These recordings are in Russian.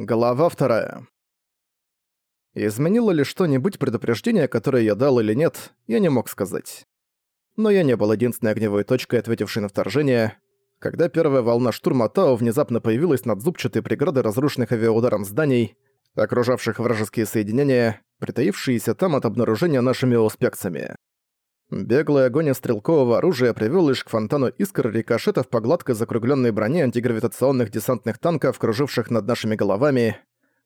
Глава вторая. Изменило ли что-нибудь предупреждение, которое я дал или нет, я не мог сказать. Но я не был единственной огневой точкой, ответившей на вторжение. Когда первая волна штурма Тао внезапно появилась над зубчатой преградой разрушенных авиаударом зданий, окружавших вражеские соединения, притаившиеся там от обнаружения нашими успекцами. Беглый огонь стрелкового оружия привел лишь к фонтану искр рикошетов по гладкой закругленной броне антигравитационных десантных танков, круживших над нашими головами.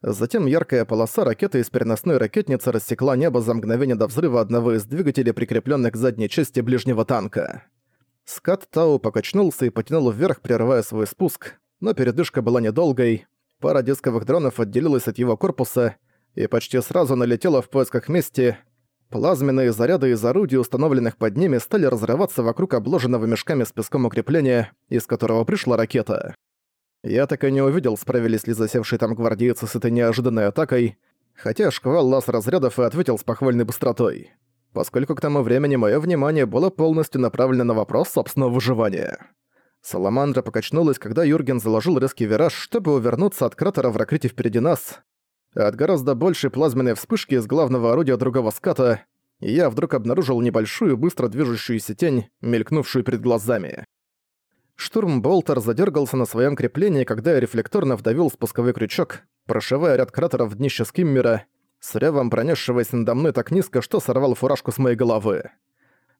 Затем яркая полоса ракеты из переносной ракетницы рассекла небо за мгновение до взрыва одного из двигателей, прикрепленных к задней части ближнего танка. Скат Тау покачнулся и потянул вверх, прерывая свой спуск, но передышка была недолгой. Пара дисковых дронов отделилась от его корпуса и почти сразу налетела в поисках мести, Плазменные заряды из орудий, установленных под ними, стали разрываться вокруг обложенного мешками с песком укрепления, из которого пришла ракета. Я так и не увидел, справились ли засевшие там гвардейцы с этой неожиданной атакой, хотя шквал лаз разрядов и ответил с похвальной быстротой, поскольку к тому времени мое внимание было полностью направлено на вопрос собственного выживания. Саламандра покачнулась, когда Юрген заложил резкий вираж, чтобы увернуться от кратера в ракете впереди нас, от гораздо большей плазменной вспышки из главного орудия другого ската, я вдруг обнаружил небольшую, быстро движущуюся тень, мелькнувшую перед глазами. Штурм-болтер задергался на своем креплении, когда я рефлекторно вдавил спусковой крючок, прошивая ряд кратеров в днище скиммера, с ревом пронесшегося надо мной так низко, что сорвал фуражку с моей головы.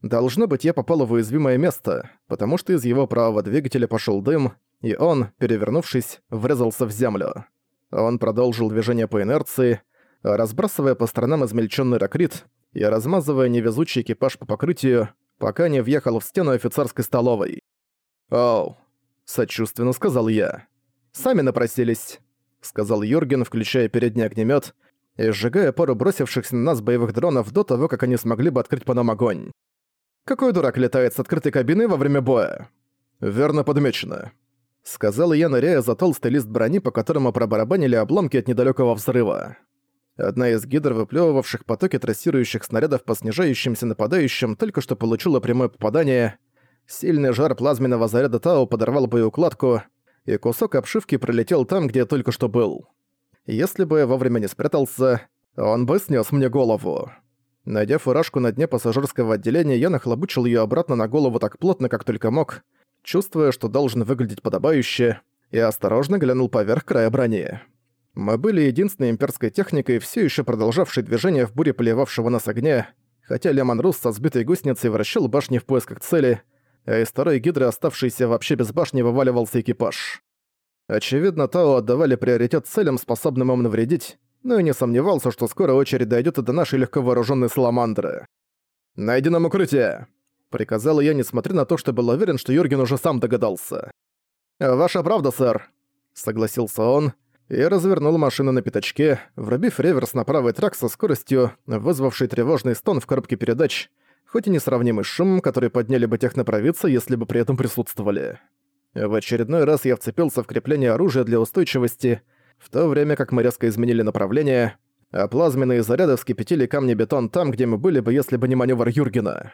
Должно быть, я попал в уязвимое место, потому что из его правого двигателя пошел дым, и он, перевернувшись, врезался в землю. Он продолжил движение по инерции, разбрасывая по сторонам измельченный ракрит и размазывая невезучий экипаж по покрытию, пока не въехал в стену офицерской столовой. «Оу», — сочувственно сказал я. «Сами напросились», — сказал Юрген, включая передний огнемет и сжигая пару бросившихся на нас боевых дронов до того, как они смогли бы открыть по нам огонь. «Какой дурак летает с открытой кабины во время боя?» «Верно подмечено», — сказал я, ныряя за толстый лист брони, по которому пробарабанили обломки от недалекого взрыва. Одна из гидр, выплевывавших потоки трассирующих снарядов по снижающимся нападающим, только что получила прямое попадание. Сильный жар плазменного заряда Тау подорвал боеукладку, и кусок обшивки пролетел там, где я только что был. Если бы я вовремя не спрятался, он бы снес мне голову. Найдя фуражку на дне пассажирского отделения, я нахлобучил ее обратно на голову так плотно, как только мог, чувствуя, что должен выглядеть подобающе, и осторожно глянул поверх края брони. Мы были единственной имперской техникой, все еще продолжавшей движение в буре поливавшего нас огня, хотя Лемон Рус со сбитой гусеницей вращал башни в поисках цели, а из второй гидры, оставшейся вообще без башни, вываливался экипаж. Очевидно, Тао отдавали приоритет целям, способным им навредить, но и не сомневался, что скоро очередь дойдет и до нашей легко вооруженной саламандры. «Найди нам укрытие!» Приказал я, несмотря на то, что был уверен, что Юрген уже сам догадался. «Ваша правда, сэр», — согласился он, и развернул машину на пятачке, врубив реверс на правый трак со скоростью, вызвавшей тревожный стон в коробке передач, хоть и несравнимый с шумом, который подняли бы технопровидцы, если бы при этом присутствовали. В очередной раз я вцепился в крепление оружия для устойчивости, в то время как мы резко изменили направление, а плазменные заряды вскипятили камни бетон там, где мы были бы, если бы не маневр Юргена.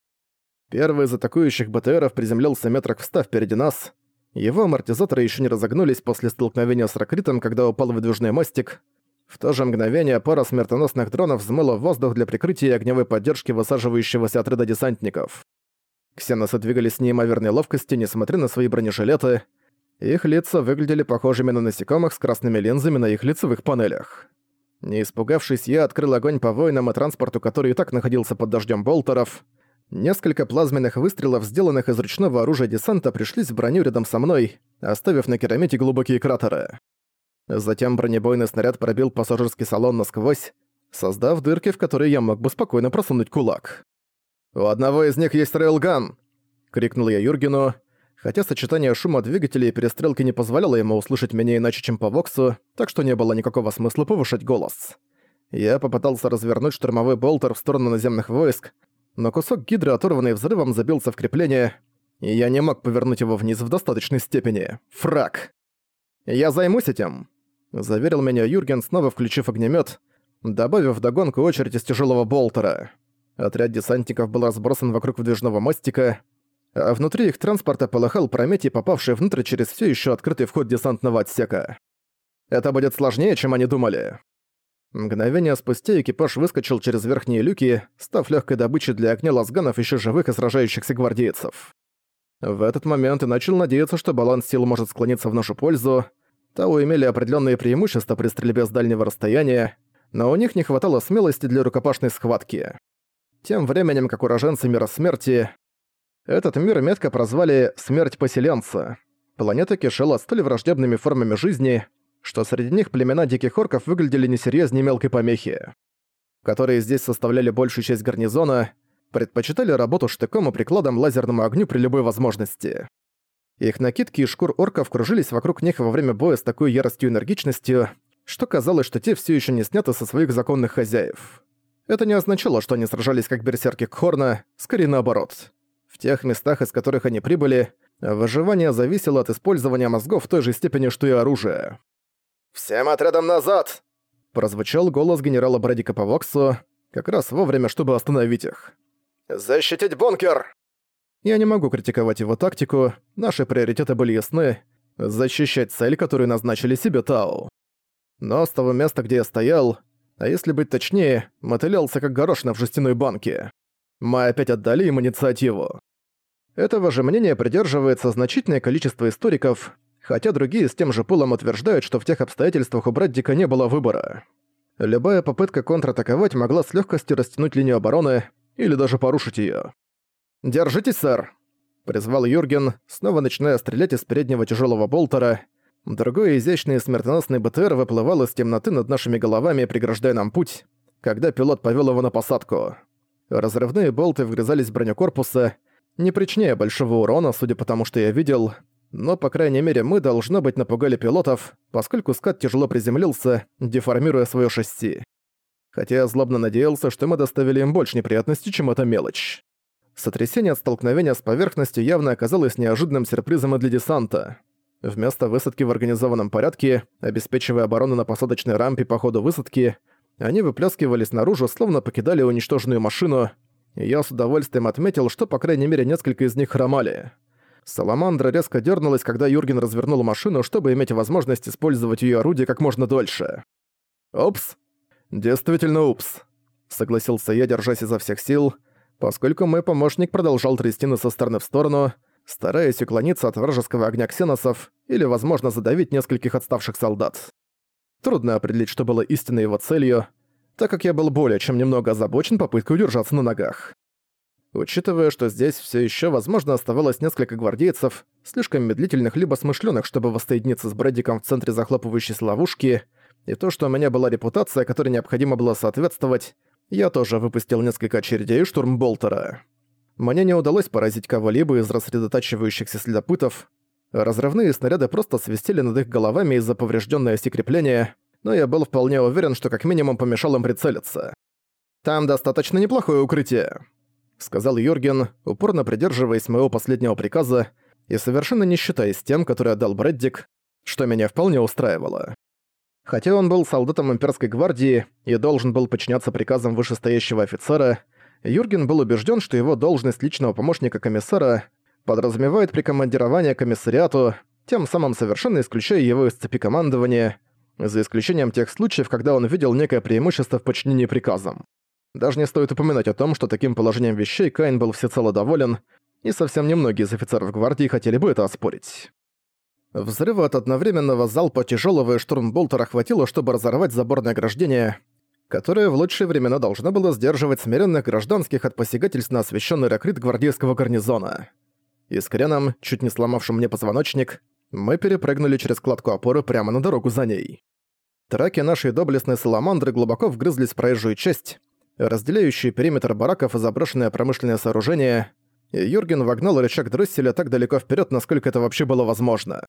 Первый из атакующих БТРов приземлился метрах в ста впереди нас. Его амортизаторы еще не разогнулись после столкновения с ракритом, когда упал выдвижной мостик. В то же мгновение пара смертоносных дронов взмыла в воздух для прикрытия огневой поддержки высаживающегося отряда десантников. Ксеносы двигались с неимоверной ловкостью, несмотря на свои бронежилеты. Их лица выглядели похожими на насекомых с красными линзами на их лицевых панелях. Не испугавшись, я открыл огонь по воинам и транспорту, который и так находился под дождем болтеров. Несколько плазменных выстрелов, сделанных из ручного оружия десанта, пришлись в броню рядом со мной, оставив на керамите глубокие кратеры. Затем бронебойный снаряд пробил пассажирский салон насквозь, создав дырки, в которые я мог бы спокойно просунуть кулак. «У одного из них есть рейлган!» — крикнул я Юргену, хотя сочетание шума двигателя и перестрелки не позволяло ему услышать меня иначе, чем по воксу, так что не было никакого смысла повышать голос. Я попытался развернуть штурмовой болтер в сторону наземных войск, но кусок гидры, оторванный взрывом, забился в крепление, и я не мог повернуть его вниз в достаточной степени. Фрак! «Я займусь этим», — заверил меня Юрген, снова включив огнемет, добавив вдогонку очередь из тяжелого болтера. Отряд десантников был разбросан вокруг выдвижного мостика, а внутри их транспорта полыхал прометий, попавший внутрь через все еще открытый вход десантного отсека. Это будет сложнее, чем они думали». Мгновение спустя экипаж выскочил через верхние люки, став легкой добычей для огня лазганов еще живых и сражающихся гвардейцев. В этот момент и начал надеяться, что баланс сил может склониться в нашу пользу. Тау имели определенные преимущества при стрельбе с дальнего расстояния, но у них не хватало смелости для рукопашной схватки. Тем временем, как уроженцы мира смерти, этот мир метко прозвали «Смерть поселенца». Планета кишела столь враждебными формами жизни, что среди них племена диких орков выглядели несерьезнее мелкой помехи. Которые здесь составляли большую часть гарнизона, предпочитали работу штыком и прикладом лазерному огню при любой возможности. Их накидки и шкур орков кружились вокруг них во время боя с такой яростью и энергичностью, что казалось, что те все еще не сняты со своих законных хозяев. Это не означало, что они сражались как берсерки Кхорна, скорее наоборот. В тех местах, из которых они прибыли, выживание зависело от использования мозгов в той же степени, что и оружие. «Всем отрядам назад!» Прозвучал голос генерала Брэдика по Воксу, как раз вовремя, чтобы остановить их. «Защитить бункер!» Я не могу критиковать его тактику, наши приоритеты были ясны — защищать цель, которую назначили себе Тау. Но с того места, где я стоял, а если быть точнее, мотылялся как горошина в жестяной банке. Мы опять отдали им инициативу. Этого же мнения придерживается значительное количество историков, хотя другие с тем же пулом утверждают, что в тех обстоятельствах у Брэддика не было выбора. Любая попытка контратаковать могла с легкостью растянуть линию обороны или даже порушить ее. «Держитесь, сэр!» — призвал Юрген, снова начиная стрелять из переднего тяжелого болтера. Другой изящный и смертоносный БТР выплывал из темноты над нашими головами, преграждая нам путь, когда пилот повел его на посадку. Разрывные болты вгрызались в броню корпуса, не причиняя большого урона, судя по тому, что я видел, но, по крайней мере, мы, должно быть, напугали пилотов, поскольку скат тяжело приземлился, деформируя своё шасси. Хотя я злобно надеялся, что мы доставили им больше неприятностей, чем эта мелочь. Сотрясение от столкновения с поверхностью явно оказалось неожиданным сюрпризом и для десанта. Вместо высадки в организованном порядке, обеспечивая оборону на посадочной рампе по ходу высадки, они выплескивались наружу, словно покидали уничтоженную машину, и я с удовольствием отметил, что по крайней мере несколько из них хромали. Саламандра резко дернулась, когда Юрген развернул машину, чтобы иметь возможность использовать ее орудие как можно дольше. «Упс. Действительно упс», — согласился я, держась изо всех сил, поскольку мой помощник продолжал трясти со стороны в сторону, стараясь уклониться от вражеского огня ксеносов или, возможно, задавить нескольких отставших солдат. Трудно определить, что было истинной его целью, так как я был более чем немного озабочен попыткой удержаться на ногах. Учитывая, что здесь все еще, возможно, оставалось несколько гвардейцев, слишком медлительных либо смышленых, чтобы воссоединиться с Брэддиком в центре захлопывающейся ловушки, и то, что у меня была репутация, которой необходимо было соответствовать, я тоже выпустил несколько очередей штурм Болтера. Мне не удалось поразить кого-либо из рассредотачивающихся следопытов. Разрывные снаряды просто свистели над их головами из-за поврежденной оси крепления, но я был вполне уверен, что как минимум помешал им прицелиться. «Там достаточно неплохое укрытие», — сказал Йорген, упорно придерживаясь моего последнего приказа и совершенно не считаясь тем, который отдал Брэддик, что меня вполне устраивало. Хотя он был солдатом имперской гвардии и должен был подчиняться приказам вышестоящего офицера, Юрген был убежден, что его должность личного помощника комиссара подразумевает прикомандирование комиссариату, тем самым совершенно исключая его из цепи командования, за исключением тех случаев, когда он видел некое преимущество в подчинении приказам. Даже не стоит упоминать о том, что таким положением вещей Каин был всецело доволен, и совсем немногие из офицеров гвардии хотели бы это оспорить. Взрыва от одновременного залпа тяжелого и штурмболтера хватило, чтобы разорвать заборное ограждение, которое в лучшие времена должно было сдерживать смиренных гражданских от посягательств на освященный ракрит гвардейского гарнизона. И с креном, чуть не сломавшим мне позвоночник, мы перепрыгнули через кладку опоры прямо на дорогу за ней. Траки нашей доблестной саламандры глубоко вгрызлись в проезжую часть, разделяющие периметр бараков и заброшенное промышленное сооружение, и Юрген вогнал рычаг дросселя так далеко вперед, насколько это вообще было возможно.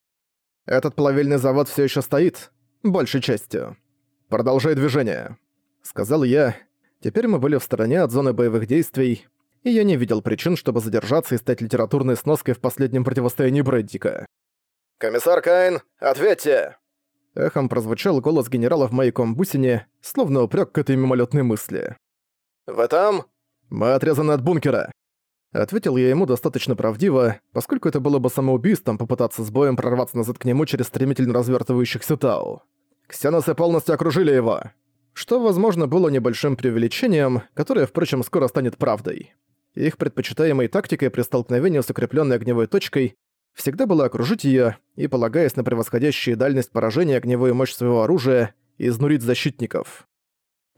«Этот плавильный завод все еще стоит, большей частью. Продолжай движение», — сказал я. Теперь мы были в стороне от зоны боевых действий, и я не видел причин, чтобы задержаться и стать литературной сноской в последнем противостоянии Брэддика. «Комиссар Кайн, ответьте!» Эхом прозвучал голос генерала в моей комбусине, словно упрек к этой мимолетной мысли. «Вы там?» «Мы отрезаны от бункера». Ответил я ему достаточно правдиво, поскольку это было бы самоубийством попытаться с боем прорваться назад к нему через стремительно развертывающихся Тау. Ксеносы полностью окружили его. Что, возможно, было небольшим преувеличением, которое, впрочем, скоро станет правдой. Их предпочитаемой тактикой при столкновении с укрепленной огневой точкой всегда было окружить ее и, полагаясь на превосходящую дальность поражения огневую мощь своего оружия, изнурить защитников.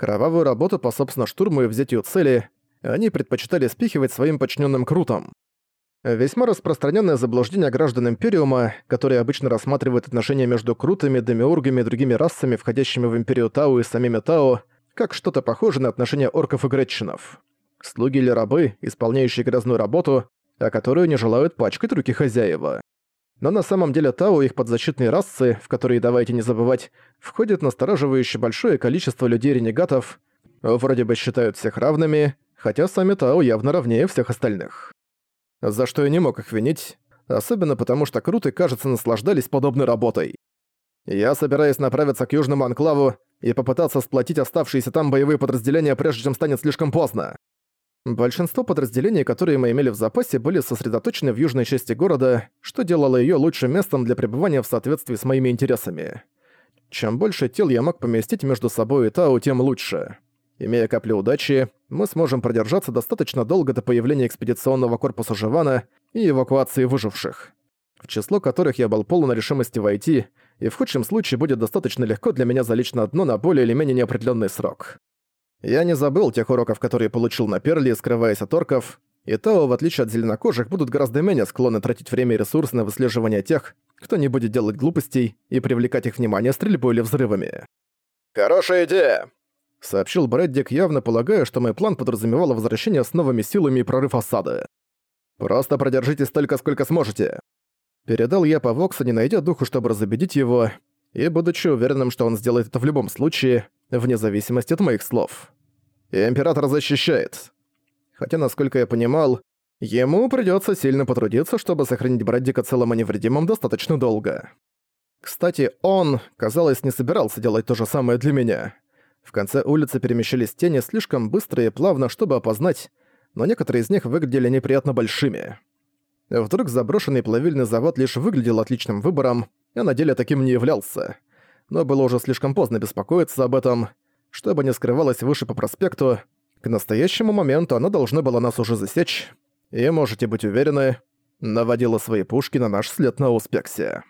Кровавую работу по собственно штурму и взятию цели они предпочитали спихивать своим подчиненным крутом. Весьма распространенное заблуждение граждан Империума, которые обычно рассматривают отношения между крутыми, демиургами и другими расами, входящими в Империю Тау и самими Тау, как что-то похожее на отношения орков и гречинов. Слуги или рабы, исполняющие грязную работу, а которую не желают пачкать руки хозяева. Но на самом деле Тау и их подзащитные расы, в которые, давайте не забывать, входит настораживающе большое количество людей-ренегатов, вроде бы считают всех равными, хотя сами Тау явно равнее всех остальных за что я не мог их винить, особенно потому что Круты, кажется, наслаждались подобной работой. Я собираюсь направиться к Южному Анклаву и попытаться сплотить оставшиеся там боевые подразделения, прежде чем станет слишком поздно. Большинство подразделений, которые мы имели в запасе, были сосредоточены в южной части города, что делало её лучшим местом для пребывания в соответствии с моими интересами. Чем больше тел я мог поместить между собой и Тау, тем лучше. Имея каплю удачи, мы сможем продержаться достаточно долго до появления экспедиционного корпуса Живана и эвакуации выживших, в число которых я был полон решимости войти, и в худшем случае будет достаточно легко для меня залечь на дно на более или менее неопределенный срок. Я не забыл тех уроков, которые получил на Перле, скрываясь от орков, и Тао, в отличие от зеленокожих, будут гораздо менее склонны тратить время и ресурсы на выслеживание тех, кто не будет делать глупостей и привлекать их внимание стрельбой или взрывами. «Хорошая идея!» сообщил Брэддик, явно полагая, что мой план подразумевал возвращение с новыми силами и прорыв осады. «Просто продержитесь столько, сколько сможете». Передал я по Воксу, не найдя духу, чтобы разобедить его, и будучи уверенным, что он сделает это в любом случае, вне зависимости от моих слов. И Император защищает. Хотя, насколько я понимал, ему придётся сильно потрудиться, чтобы сохранить Брэддика целым и невредимым достаточно долго. Кстати, он, казалось, не собирался делать то же самое для меня. В конце улицы перемещались тени слишком быстро и плавно, чтобы опознать, но некоторые из них выглядели неприятно большими. Вдруг заброшенный плавильный завод лишь выглядел отличным выбором, а на деле таким не являлся. Но было уже слишком поздно беспокоиться об этом. Что бы ни скрывалось выше по проспекту, к настоящему моменту оно должно было нас уже засечь, и, можете быть уверены, наводило свои пушки на наш след на Успексе.